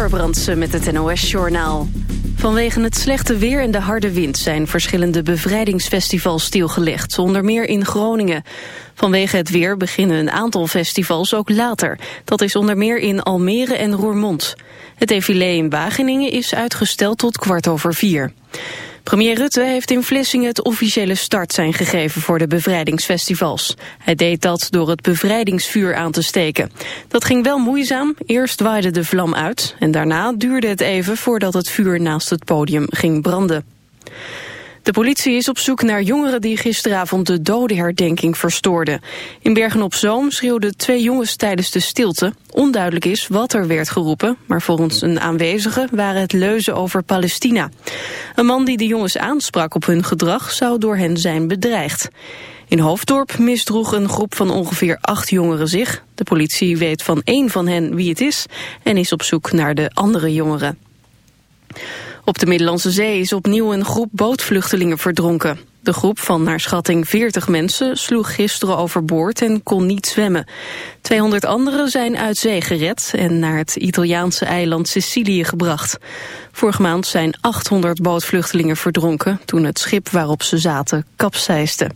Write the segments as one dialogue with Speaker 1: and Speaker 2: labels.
Speaker 1: Amber Brandsen met het NOS-journaal. Vanwege het slechte weer en de harde wind zijn verschillende bevrijdingsfestivals stilgelegd, onder meer in Groningen. Vanwege het weer beginnen een aantal festivals ook later. Dat is onder meer in Almere en Roermond. Het défilé in Wageningen is uitgesteld tot kwart over vier. Premier Rutte heeft in Vlissingen het officiële start zijn gegeven voor de bevrijdingsfestivals. Hij deed dat door het bevrijdingsvuur aan te steken. Dat ging wel moeizaam, eerst waaide de vlam uit en daarna duurde het even voordat het vuur naast het podium ging branden. De politie is op zoek naar jongeren die gisteravond de dodenherdenking verstoorden. In Bergen-op-Zoom schreeuwden twee jongens tijdens de stilte. Onduidelijk is wat er werd geroepen, maar volgens een aanwezige waren het leuzen over Palestina. Een man die de jongens aansprak op hun gedrag zou door hen zijn bedreigd. In Hoofddorp misdroeg een groep van ongeveer acht jongeren zich. De politie weet van één van hen wie het is en is op zoek naar de andere jongeren. Op de Middellandse Zee is opnieuw een groep bootvluchtelingen verdronken. De groep van naar schatting 40 mensen sloeg gisteren overboord en kon niet zwemmen. 200 anderen zijn uit zee gered en naar het Italiaanse eiland Sicilië gebracht. Vorige maand zijn 800 bootvluchtelingen verdronken toen het schip waarop ze zaten kapseisde.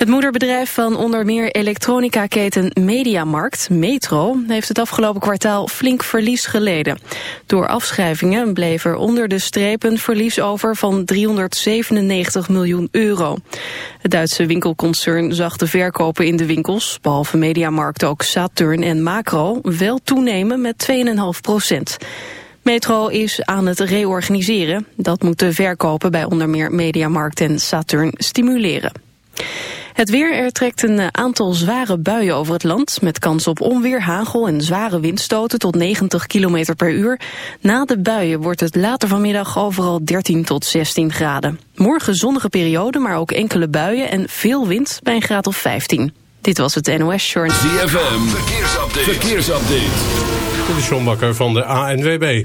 Speaker 1: Het moederbedrijf van onder meer elektronica-keten Mediamarkt, Metro, heeft het afgelopen kwartaal flink verlies geleden. Door afschrijvingen bleef er onder de streep een verlies over van 397 miljoen euro. Het Duitse winkelconcern zag de verkopen in de winkels, behalve Mediamarkt ook Saturn en Macro, wel toenemen met 2,5 procent. Metro is aan het reorganiseren. Dat moet de verkopen bij onder meer Mediamarkt en Saturn stimuleren. Het weer, er trekt een eh, aantal zware buien over het land... met kans op onweer, hagel en zware windstoten tot 90 km per uur. Na de buien wordt het later vanmiddag overal 13 tot 16 graden. Morgen zonnige periode, maar ook enkele buien en veel wind bij een graad of 15. Dit was het NOS Journal.
Speaker 2: ZFM, verkeersupdate. verkeersupdate.
Speaker 3: Dit is John Bakker van de ANWB.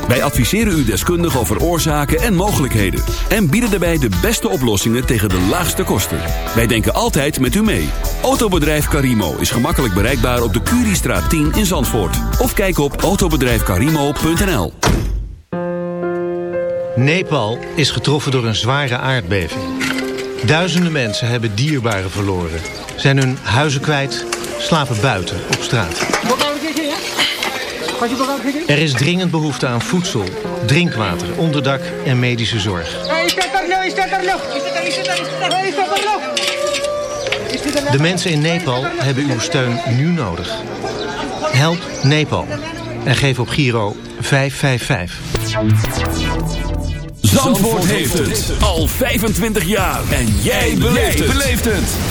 Speaker 2: Wij adviseren u deskundig over oorzaken en mogelijkheden. En bieden daarbij de beste oplossingen tegen de laagste kosten. Wij denken altijd met u mee. Autobedrijf Carimo is gemakkelijk bereikbaar op de Curiestraat 10 in Zandvoort. Of kijk op autobedrijfcarimo.nl
Speaker 4: Nepal is getroffen door een zware aardbeving. Duizenden mensen hebben dierbaren verloren. Zijn hun huizen kwijt, slapen buiten op straat. Er is dringend behoefte aan voedsel, drinkwater, onderdak en medische zorg. De mensen in Nepal hebben uw steun nu nodig. Help Nepal en geef op Giro 555.
Speaker 2: Zandvoort heeft het al 25 jaar. En jij beleeft het.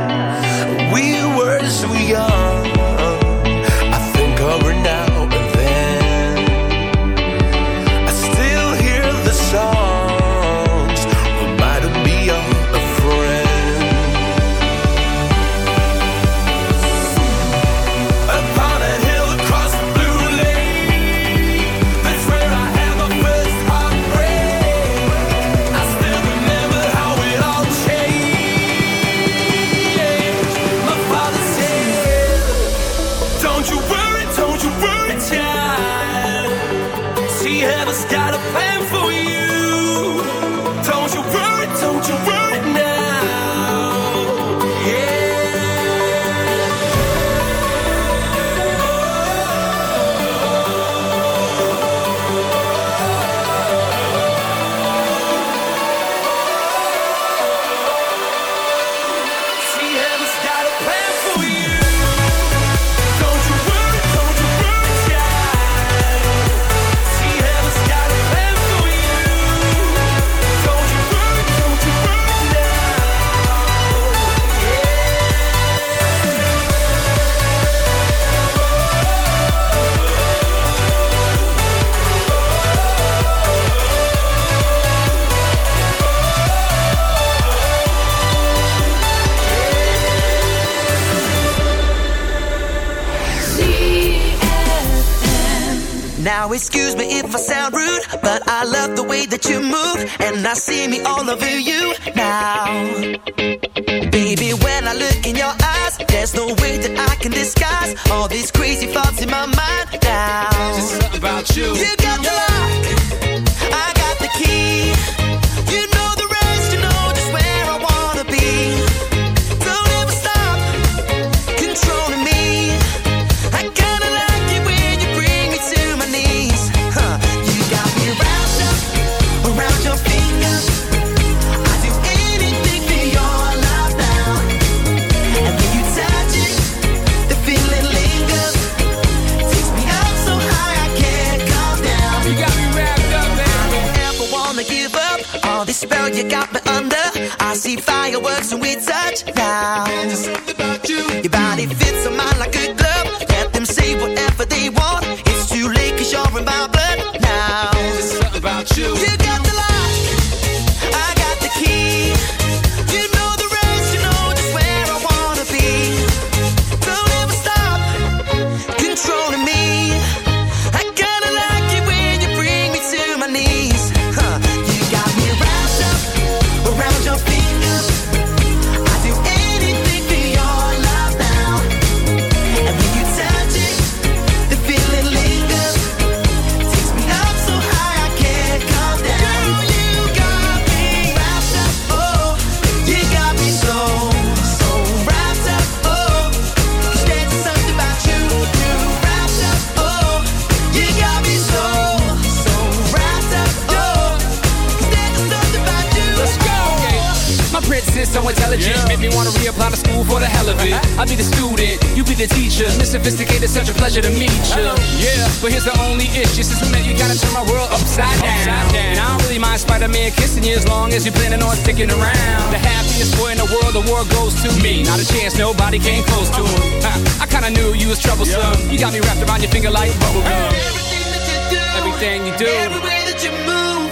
Speaker 5: supposed to. Uh, I kinda
Speaker 6: knew you was troublesome. You got me wrapped around your finger like bubblegum.
Speaker 5: Hey, everything that you do, everything you do, every way that you move,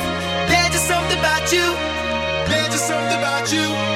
Speaker 5: there's just something about you. There's just something about you.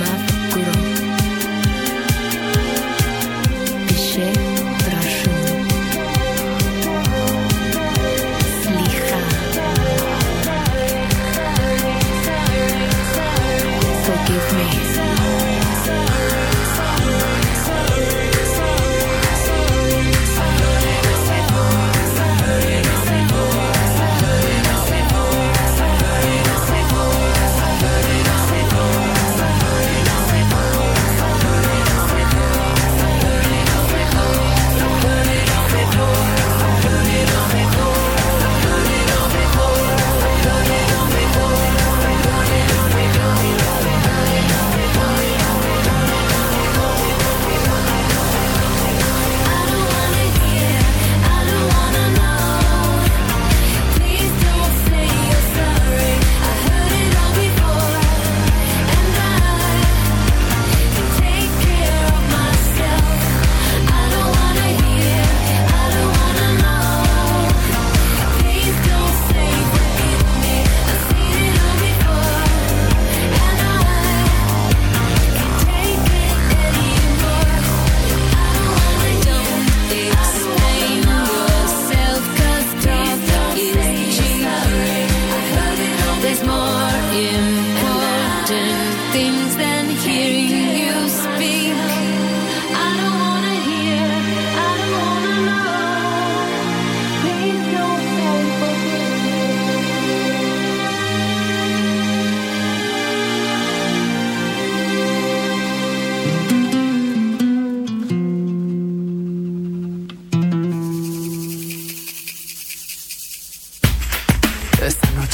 Speaker 7: my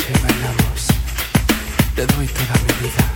Speaker 7: Noche bailamos. Te doy toda mi vida.